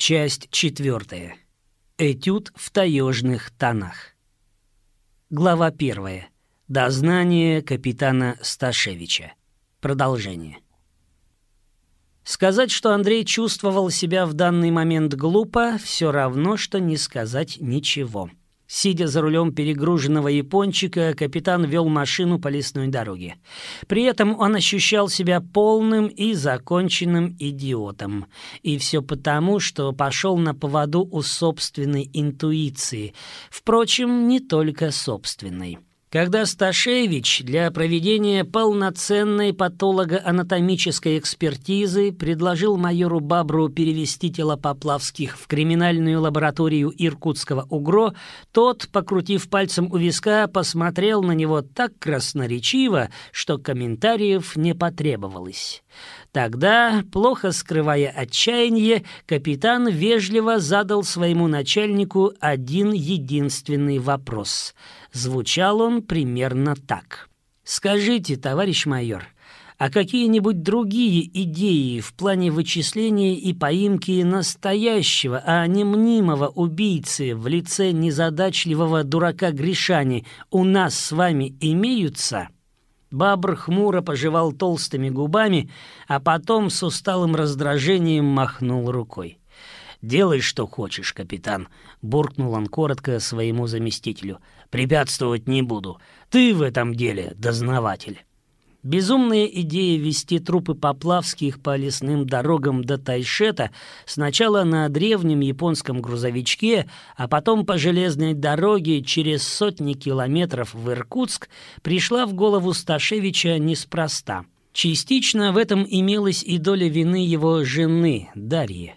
Часть четвертая. Этюд в таежных тонах. Глава первая. Дознание капитана Сташевича. Продолжение. Сказать, что Андрей чувствовал себя в данный момент глупо, все равно, что не сказать ничего. Сидя за рулем перегруженного япончика, капитан вел машину по лесной дороге. При этом он ощущал себя полным и законченным идиотом. И все потому, что пошел на поводу у собственной интуиции. Впрочем, не только собственной. Когда Сташевич для проведения полноценной патологоанатомической экспертизы предложил майору Бабру перевести тело Поплавских в криминальную лабораторию Иркутского УГРО, тот, покрутив пальцем у виска, посмотрел на него так красноречиво, что комментариев не потребовалось. Тогда, плохо скрывая отчаяние, капитан вежливо задал своему начальнику один единственный вопрос. Звучал он примерно так. «Скажите, товарищ майор, а какие-нибудь другие идеи в плане вычисления и поимки настоящего, а не мнимого убийцы в лице незадачливого дурака Гришани у нас с вами имеются?» Бабр хмуро пожевал толстыми губами, а потом с усталым раздражением махнул рукой. «Делай, что хочешь, капитан», — буркнул он коротко своему заместителю. «Препятствовать не буду. Ты в этом деле дознаватель». Безумная идея вести трупы Поплавских по лесным дорогам до Тайшета сначала на древнем японском грузовичке, а потом по железной дороге через сотни километров в Иркутск пришла в голову Сташевича неспроста. Частично в этом имелась и доля вины его жены, Дарьи.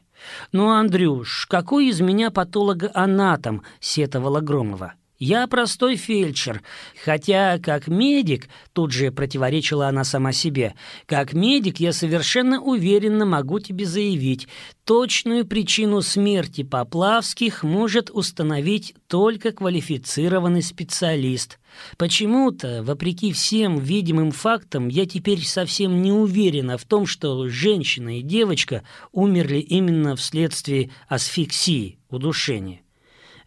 «Ну, Андрюш, какой из меня патологоанатом?» — сетовала Громова. Я простой фельдшер, хотя как медик, тут же противоречила она сама себе, как медик я совершенно уверенно могу тебе заявить, точную причину смерти Поплавских может установить только квалифицированный специалист. Почему-то, вопреки всем видимым фактам, я теперь совсем не уверена в том, что женщина и девочка умерли именно вследствие асфиксии, удушения.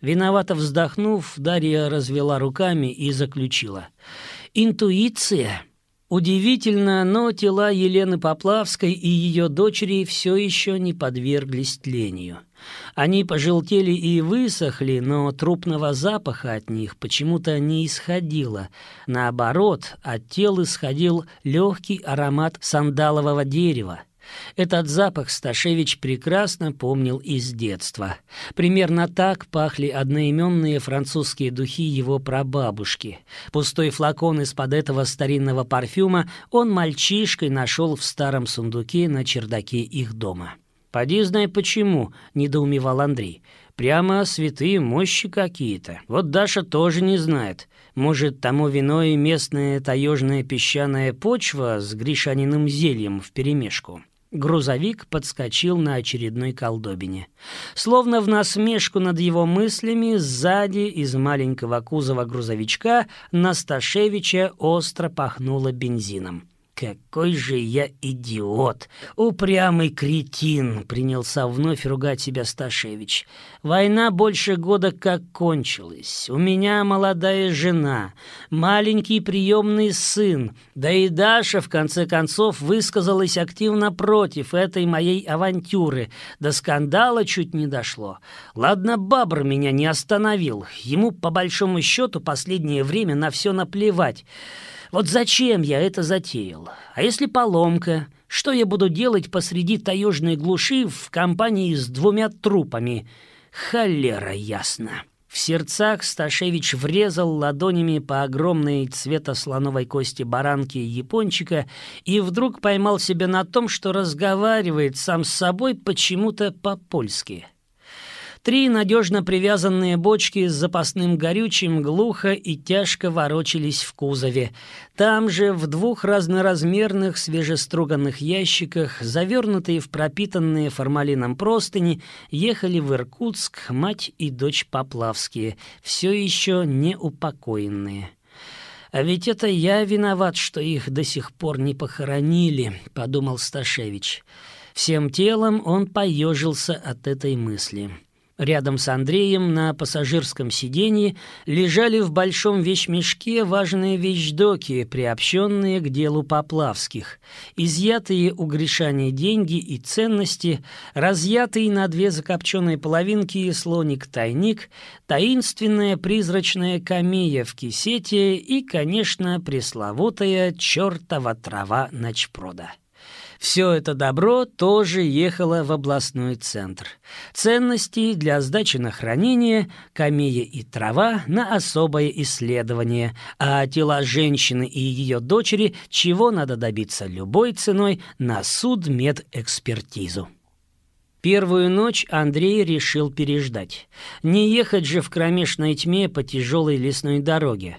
Виновато вздохнув, Дарья развела руками и заключила. «Интуиция!» Удивительно, но тела Елены Поплавской и ее дочери все еще не подверглись тлению. Они пожелтели и высохли, но трупного запаха от них почему-то не исходило. Наоборот, от тел исходил легкий аромат сандалового дерева. Этот запах Сташевич прекрасно помнил из детства. Примерно так пахли одноименные французские духи его прабабушки. Пустой флакон из-под этого старинного парфюма он мальчишкой нашел в старом сундуке на чердаке их дома. «Поди знай почему», — недоумевал Андрей. «Прямо святые мощи какие-то. Вот Даша тоже не знает. Может, тому виной местная таежная песчаная почва с гришаниным зельем вперемешку?» Грузовик подскочил на очередной колдобине. Словно в насмешку над его мыслями, сзади из маленького кузова грузовичка Насташевича остро пахнуло бензином. «Какой же я идиот! Упрямый кретин!» — принялся вновь ругать себя Сташевич. «Война больше года как кончилась. У меня молодая жена, маленький приемный сын, да и Даша, в конце концов, высказалась активно против этой моей авантюры. До скандала чуть не дошло. Ладно, Бабр меня не остановил. Ему, по большому счету, последнее время на все наплевать». Вот зачем я это затеял? А если поломка? Что я буду делать посреди таежной глуши в компании с двумя трупами? Холера ясно. В сердцах Сташевич врезал ладонями по огромной цвета слоновой кости баранки япончика и вдруг поймал себя на том, что разговаривает сам с собой почему-то по-польски. Три надежно привязанные бочки с запасным горючим глухо и тяжко ворочались в кузове. Там же в двух разноразмерных свежеструганных ящиках, завернутые в пропитанные формалином простыни, ехали в Иркутск мать и дочь Поплавские, все еще не упокоенные. «А ведь это я виноват, что их до сих пор не похоронили», — подумал Сташевич. Всем телом он поежился от этой мысли. Рядом с Андреем на пассажирском сиденье лежали в большом вещмешке важные вещдоки, приобщенные к делу Поплавских, изъятые у Гришани деньги и ценности, разъятый на две закопченные половинки слоник-тайник, таинственная призрачная камея в кисете и, конечно, пресловутая чертова трава ночпрода. Все это добро тоже ехало в областной центр. Ценности для сдачи на хранение, камея и трава на особое исследование, а тела женщины и ее дочери, чего надо добиться любой ценой, на суд медэкспертизу. Первую ночь Андрей решил переждать. Не ехать же в кромешной тьме по тяжелой лесной дороге.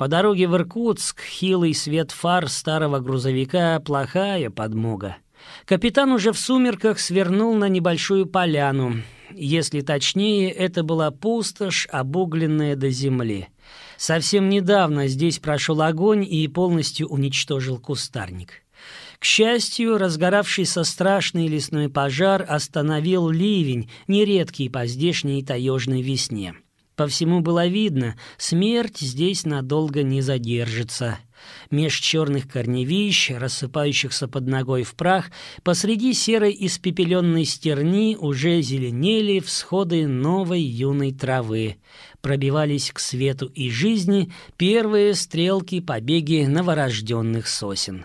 По дороге в Иркутск хилый свет фар старого грузовика — плохая подмога. Капитан уже в сумерках свернул на небольшую поляну. Если точнее, это была пустошь, обугленная до земли. Совсем недавно здесь прошел огонь и полностью уничтожил кустарник. К счастью, разгоравшийся страшный лесной пожар остановил ливень, нередкий по здешней таежной весне. По всему было видно, смерть здесь надолго не задержится. Меж черных корневищ, рассыпающихся под ногой в прах, посреди серой испепеленной стерни уже зеленели всходы новой юной травы. Пробивались к свету и жизни первые стрелки побеги новорожденных сосен.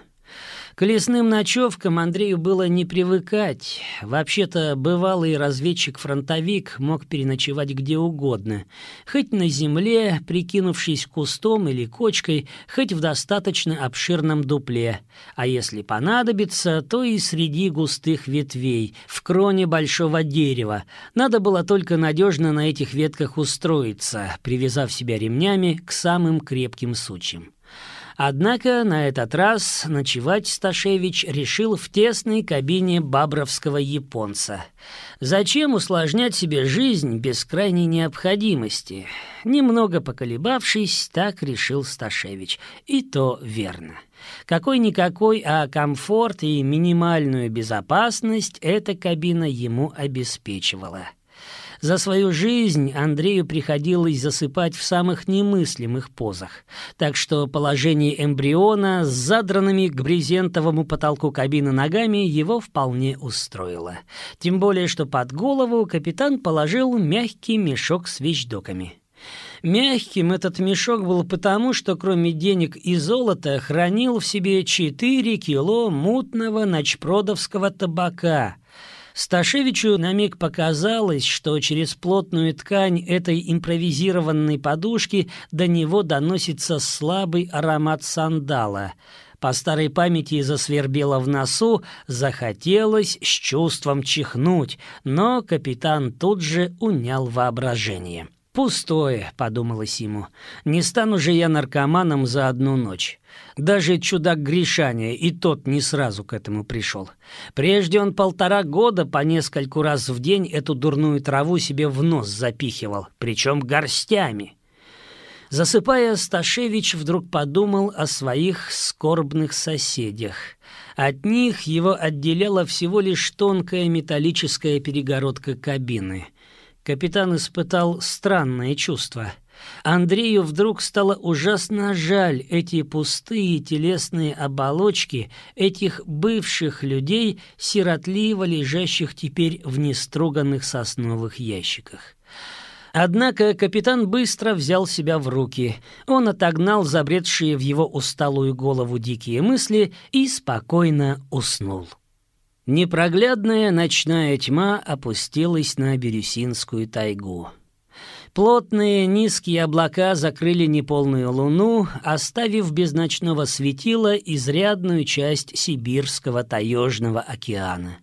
К лесным ночевкам Андрею было не привыкать. Вообще-то бывалый разведчик-фронтовик мог переночевать где угодно. Хоть на земле, прикинувшись кустом или кочкой, хоть в достаточно обширном дупле. А если понадобится, то и среди густых ветвей, в кроне большого дерева. Надо было только надежно на этих ветках устроиться, привязав себя ремнями к самым крепким сучьям. Однако на этот раз ночевать Сташевич решил в тесной кабине бабровского японца. Зачем усложнять себе жизнь без крайней необходимости? Немного поколебавшись, так решил Сташевич. И то верно. Какой-никакой, а комфорт и минимальную безопасность эта кабина ему обеспечивала. За свою жизнь Андрею приходилось засыпать в самых немыслимых позах, так что положение эмбриона с задранными к брезентовому потолку кабины ногами его вполне устроило. Тем более, что под голову капитан положил мягкий мешок с вещдоками. Мягким этот мешок был потому, что кроме денег и золота хранил в себе 4 кило мутного ночпродовского табака – Сташевичу на миг показалось, что через плотную ткань этой импровизированной подушки до него доносится слабый аромат сандала. По старой памяти засвербело в носу, захотелось с чувством чихнуть, но капитан тут же унял воображение. «Пустое», — подумалось ему, — «не стану же я наркоманом за одну ночь». Даже чудак Гришаня и тот не сразу к этому пришел. Прежде он полтора года по нескольку раз в день эту дурную траву себе в нос запихивал, причем горстями. Засыпая, Сташевич вдруг подумал о своих скорбных соседях. От них его отделяла всего лишь тонкая металлическая перегородка кабины — Капитан испытал странное чувство. Андрею вдруг стало ужасно жаль эти пустые телесные оболочки этих бывших людей, сиротливо лежащих теперь в неструганных сосновых ящиках. Однако капитан быстро взял себя в руки. Он отогнал забредшие в его усталую голову дикие мысли и спокойно уснул. Непроглядная ночная тьма опустилась на Бирюсинскую тайгу. Плотные низкие облака закрыли неполную луну, оставив без ночного светила изрядную часть Сибирского таежного океана.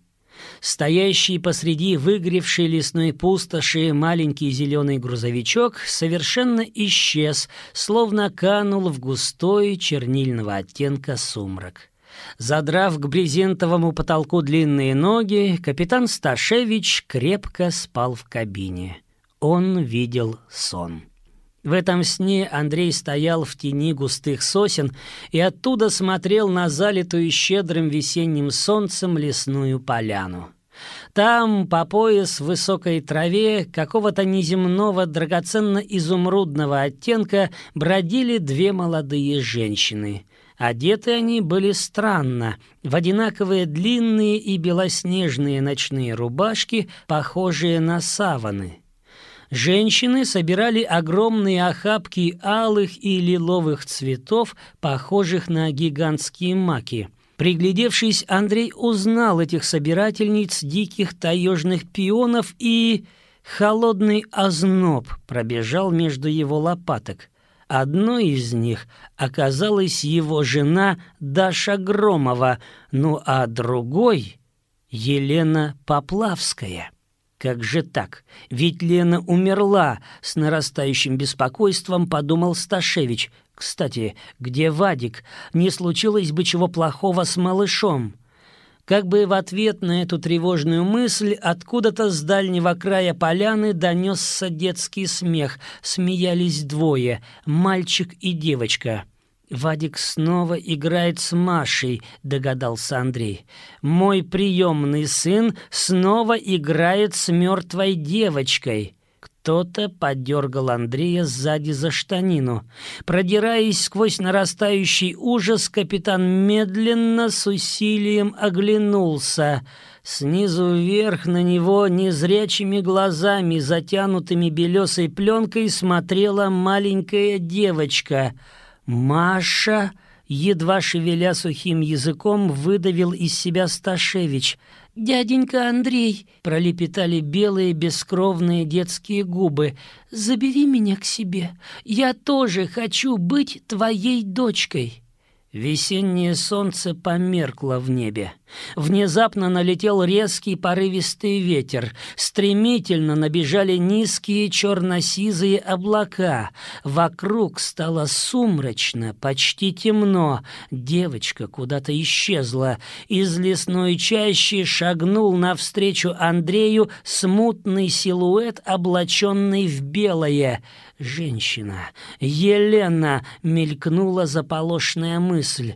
Стоящий посреди выгревшей лесной пустоши маленький зеленый грузовичок совершенно исчез, словно канул в густой чернильного оттенка сумрак. Задрав к брезентовому потолку длинные ноги, капитан Сташевич крепко спал в кабине. Он видел сон. В этом сне Андрей стоял в тени густых сосен и оттуда смотрел на залитую щедрым весенним солнцем лесную поляну. Там, по пояс в высокой траве, какого-то неземного драгоценно-изумрудного оттенка бродили две молодые женщины. Одеты они были странно, в одинаковые длинные и белоснежные ночные рубашки, похожие на саваны. Женщины собирали огромные охапки алых и лиловых цветов, похожих на гигантские маки. Приглядевшись, Андрей узнал этих собирательниц диких таежных пионов и... Холодный озноб пробежал между его лопаток. Одной из них оказалась его жена Даша Громова, ну а другой — Елена Поплавская. Как же так? Ведь Лена умерла, с нарастающим беспокойством подумал Сташевич. Кстати, где Вадик? Не случилось бы чего плохого с малышом. Как бы в ответ на эту тревожную мысль откуда-то с дальнего края поляны донесся детский смех. Смеялись двое — мальчик и девочка. «Вадик снова играет с Машей», — догадался Андрей. «Мой приемный сын снова играет с мертвой девочкой». Кто-то подергал Андрея сзади за штанину. Продираясь сквозь нарастающий ужас, капитан медленно с усилием оглянулся. Снизу вверх на него незрячими глазами, затянутыми белесой пленкой, смотрела маленькая девочка — «Маша!» — едва шевеля сухим языком, выдавил из себя Сташевич. «Дяденька Андрей!» — пролепетали белые бескровные детские губы. «Забери меня к себе. Я тоже хочу быть твоей дочкой». Весеннее солнце померкло в небе. Внезапно налетел резкий порывистый ветер. Стремительно набежали низкие черно-сизые облака. Вокруг стало сумрачно, почти темно. Девочка куда-то исчезла. Из лесной чащи шагнул навстречу Андрею смутный силуэт, облаченный в белое. «Женщина! Елена!» — мелькнула заполошная мысль.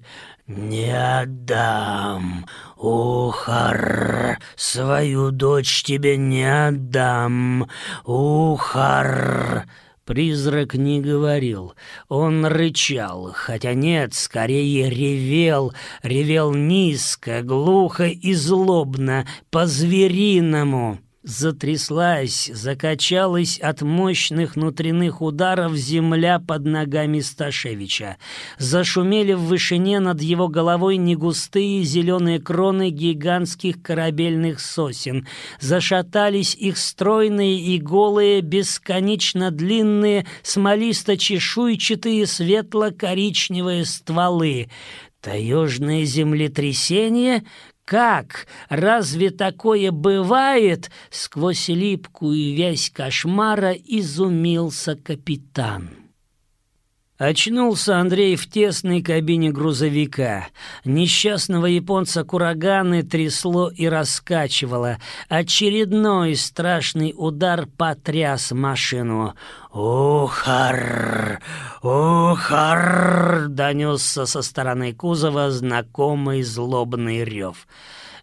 «Не отдам, Ухар, свою дочь тебе не отдам, Ухар!» Призрак не говорил, он рычал, хотя нет, скорее ревел, ревел низко, глухо и злобно, по-звериному затряслась, закачалась от мощных внутренних ударов земля под ногами Сташевича. Зашумели в вышине над его головой негустые зеленые кроны гигантских корабельных сосен. Зашатались их стройные и голые, бесконечно длинные, смолисто-чешуйчатые светло-коричневые стволы. Таежное землетрясение как? Разве такое бывает? Сквозь липкую вязь кошмара изумился капитан. Очнулся Андрей в тесной кабине грузовика. Несчастного японца кураганы трясло и раскачивало. Очередной страшный удар потряс машину. «Ухар! Ухар!» — донесся со стороны кузова знакомый злобный рев.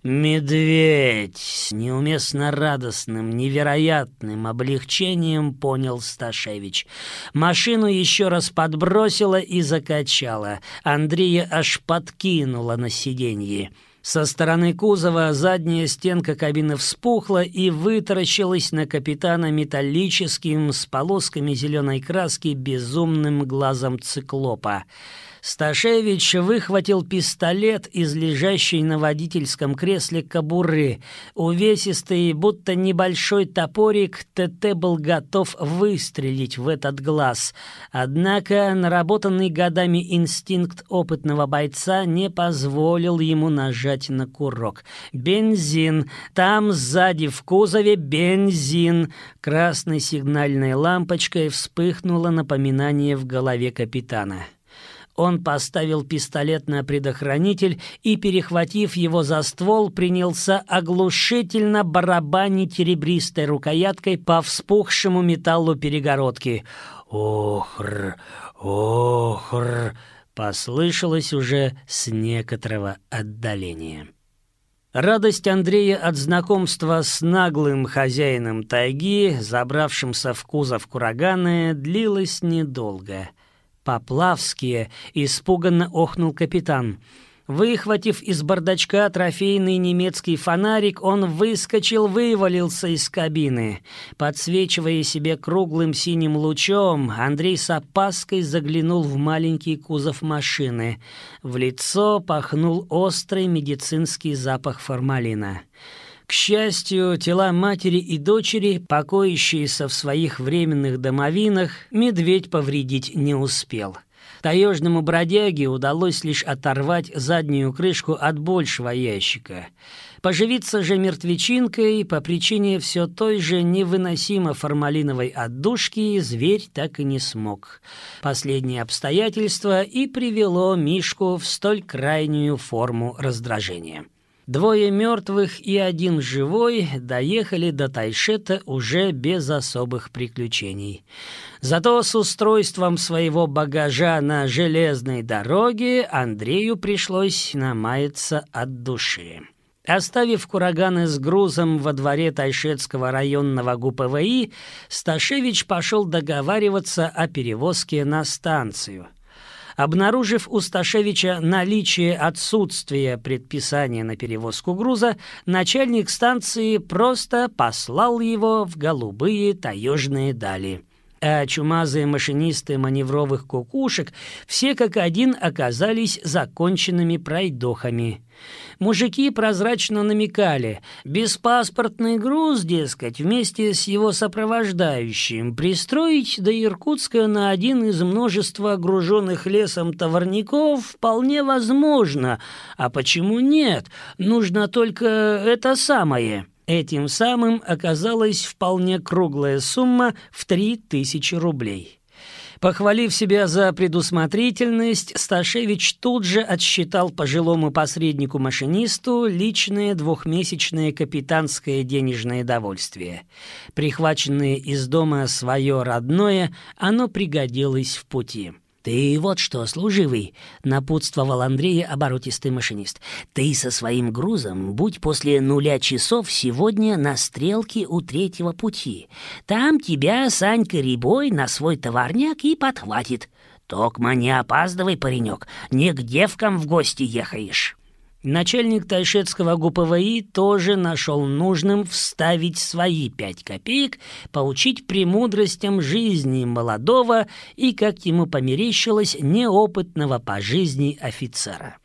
«Медведь!» — неуместно радостным, невероятным облегчением понял Сташевич. Машину еще раз подбросила и закачала. Андрея аж подкинула на сиденье. Со стороны кузова задняя стенка кабины вспухла и вытаращилась на капитана металлическим с полосками зеленой краски безумным глазом циклопа. Сташевич выхватил пистолет из лежащей на водительском кресле кобуры. Увесистый, будто небольшой топорик, ТТ был готов выстрелить в этот глаз. Однако наработанный годами инстинкт опытного бойца не позволил ему нажать на курок. «Бензин! Там сзади в кузове бензин!» Красной сигнальной лампочкой вспыхнуло напоминание в голове капитана. Он поставил пистолет на предохранитель и, перехватив его за ствол, принялся оглушительно барабанить ребристой рукояткой по вспухшему металлу перегородки. «Охр, охр!» послышалось уже с некоторого отдаления. Радость Андрея от знакомства с наглым хозяином тайги, забравшимся в кузов кураганы, длилась недолго. Поплавские испуганно охнул капитан — Выхватив из бардачка трофейный немецкий фонарик, он выскочил, вывалился из кабины. Подсвечивая себе круглым синим лучом, Андрей с опаской заглянул в маленький кузов машины. В лицо пахнул острый медицинский запах формалина. К счастью, тела матери и дочери, покоящиеся в своих временных домовинах, медведь повредить не успел. Таежному бродяге удалось лишь оторвать заднюю крышку от большего ящика. Поживиться же мертвечинкой по причине все той же невыносимо формалиновой отдушки зверь так и не смог. Последнее обстоятельство и привело Мишку в столь крайнюю форму раздражения. Двое мертвых и один живой доехали до Тайшета уже без особых приключений. Зато с устройством своего багажа на железной дороге Андрею пришлось намаяться от души. Оставив кураганы с грузом во дворе Тайшетского районного ГУПВИ, Сташевич пошел договариваться о перевозке на станцию. Обнаружив у Сташевича наличие отсутствия предписания на перевозку груза, начальник станции просто послал его в голубые таежные дали а чумазые машинисты маневровых кукушек все как один оказались законченными пройдохами. Мужики прозрачно намекали, беспаспортный груз, дескать, вместе с его сопровождающим пристроить до Иркутска на один из множества груженных лесом товарников вполне возможно, а почему нет, нужно только это самое — Этим самым оказалась вполне круглая сумма в три тысячи рублей. Похвалив себя за предусмотрительность, Сташевич тут же отсчитал пожилому посреднику-машинисту личное двухмесячное капитанское денежное довольствие. Прихваченное из дома свое родное, оно пригодилось в пути. «Ты вот что, служивый!» — напутствовал Андрея оборотистый машинист. «Ты со своим грузом будь после нуля часов сегодня на стрелке у третьего пути. Там тебя Санька Рябой на свой товарняк и подхватит. Токма не опаздывай, паренек, не к девкам в гости ехаешь». Начальник Тайшетского ГУПВИ тоже нашел нужным вставить свои пять копеек, поучить премудростям жизни молодого и, как ему померещилось, неопытного по жизни офицера.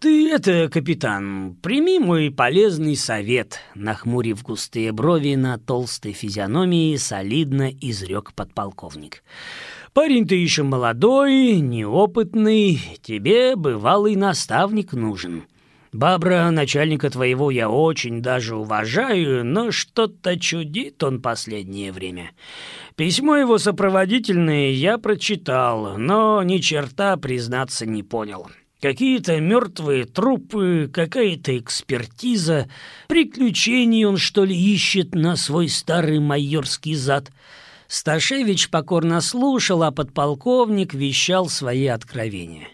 «Ты это, капитан, прими мой полезный совет», — нахмурив густые брови на толстой физиономии, солидно изрек подполковник. «Парень ты еще молодой, неопытный, тебе бывалый наставник нужен». Бабра, начальника твоего, я очень даже уважаю, но что-то чудит он последнее время. Письмо его сопроводительное я прочитал, но ни черта, признаться, не понял. Какие-то мертвые трупы, какая-то экспертиза, приключений он, что ли, ищет на свой старый майорский зад. Сташевич покорно слушал, а подполковник вещал свои откровения.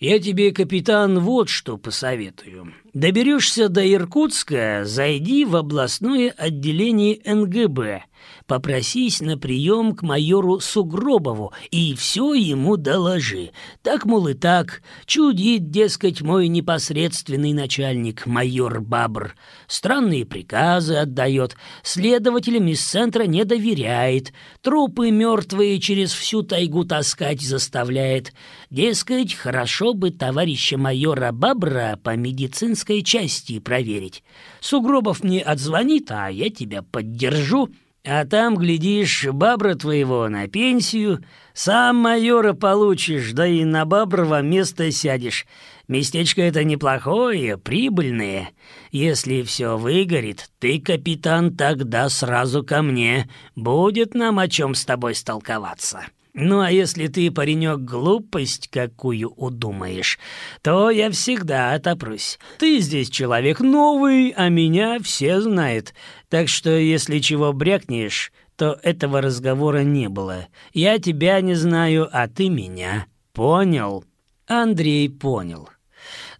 Я тебе, капитан, вот что посоветую. Доберешься до Иркутска, зайди в областное отделение НГБ, попросись на прием к майору Сугробову и все ему доложи. Так, мол, и так, чудит, дескать, мой непосредственный начальник, майор Бабр. Странные приказы отдает, следователям из центра не доверяет, трупы мертвые через всю тайгу таскать заставляет. Дескать, хорошо бы товарища майора Бабра по медицинскому воинской части проверить. Сугробов мне отзвонит, а я тебя поддержу. А там, глядишь, бабра твоего на пенсию, сам майора получишь, да и на баброво место сядешь. Местечко это неплохое, прибыльное. Если все выгорит, ты, капитан, тогда сразу ко мне. Будет нам о чем с тобой столковаться». Ну а если ты, паренек, глупость какую удумаешь, то я всегда отопрусь. Ты здесь человек новый, а меня все знают. Так что если чего брякнешь, то этого разговора не было. Я тебя не знаю, а ты меня. Понял?» Андрей понял.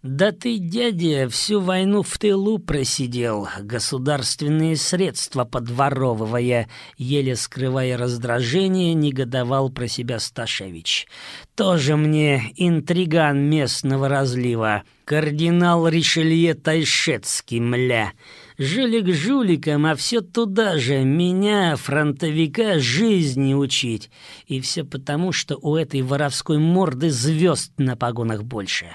«Да ты, дядя, всю войну в тылу просидел, государственные средства подворовывая», еле скрывая раздражение, негодовал про себя Сташевич. «Тоже мне интриган местного разлива, кардинал Ришелье Тайшетский, мля. Жулик жуликом, а все туда же, меня, фронтовика, жизни учить. И все потому, что у этой воровской морды звезд на погонах больше»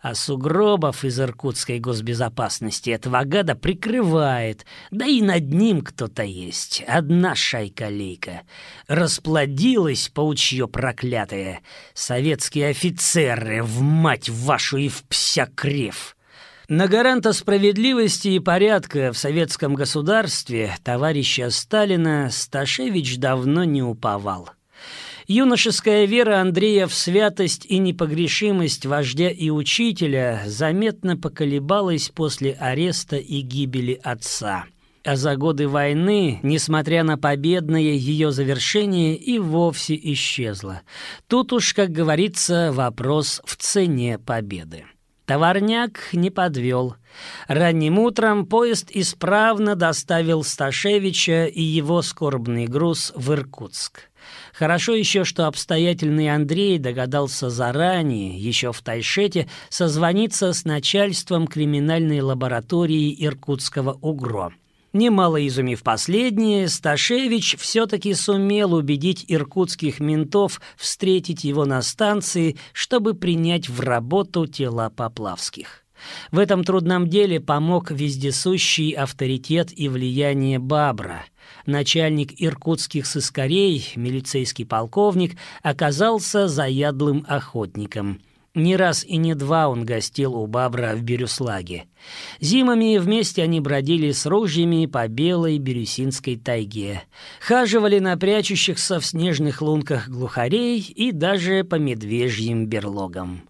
а сугробов из иркутской госбезопасности этого гада прикрывает, да и над ним кто-то есть, одна шайка-лейка. Расплодилась паучье проклятое, советские офицеры, в мать вашу и в псякрев. На гаранта справедливости и порядка в советском государстве товарища Сталина Сташевич давно не уповал. Юношеская вера Андрея в святость и непогрешимость вождя и учителя заметно поколебалась после ареста и гибели отца. А за годы войны, несмотря на победное ее завершение, и вовсе исчезла. Тут уж, как говорится, вопрос в цене победы. Товарняк не подвел. Ранним утром поезд исправно доставил Сташевича и его скорбный груз в Иркутск. Хорошо еще, что обстоятельный Андрей догадался заранее, еще в Тайшете, созвониться с начальством криминальной лаборатории Иркутского УГРО. Немало изумив последнее, Сташевич все-таки сумел убедить иркутских ментов встретить его на станции, чтобы принять в работу тела Поплавских. В этом трудном деле помог вездесущий авторитет и влияние Бабра – начальник иркутских сыскарей, милицейский полковник, оказался заядлым охотником. Не раз и не два он гостил у Бабра в Бирюслаге. Зимами вместе они бродили с ружьями по белой бирюсинской тайге, хаживали на прячущихся в снежных лунках глухарей и даже по медвежьим берлогам.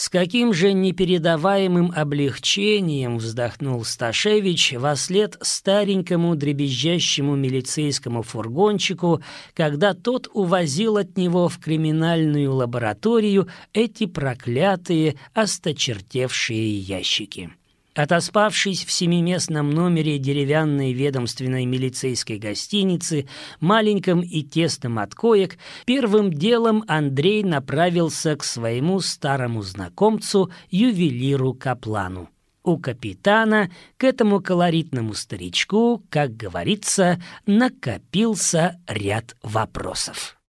С каким же непередаваемым облегчением вздохнул Сташевич во след старенькому дребезжащему милицейскому фургончику, когда тот увозил от него в криминальную лабораторию эти проклятые осточертевшие ящики. Отоспавшись в семиместном номере деревянной ведомственной милицейской гостиницы, маленьком и тесном от коек, первым делом Андрей направился к своему старому знакомцу, ювелиру Каплану. У капитана к этому колоритному старичку, как говорится, накопился ряд вопросов.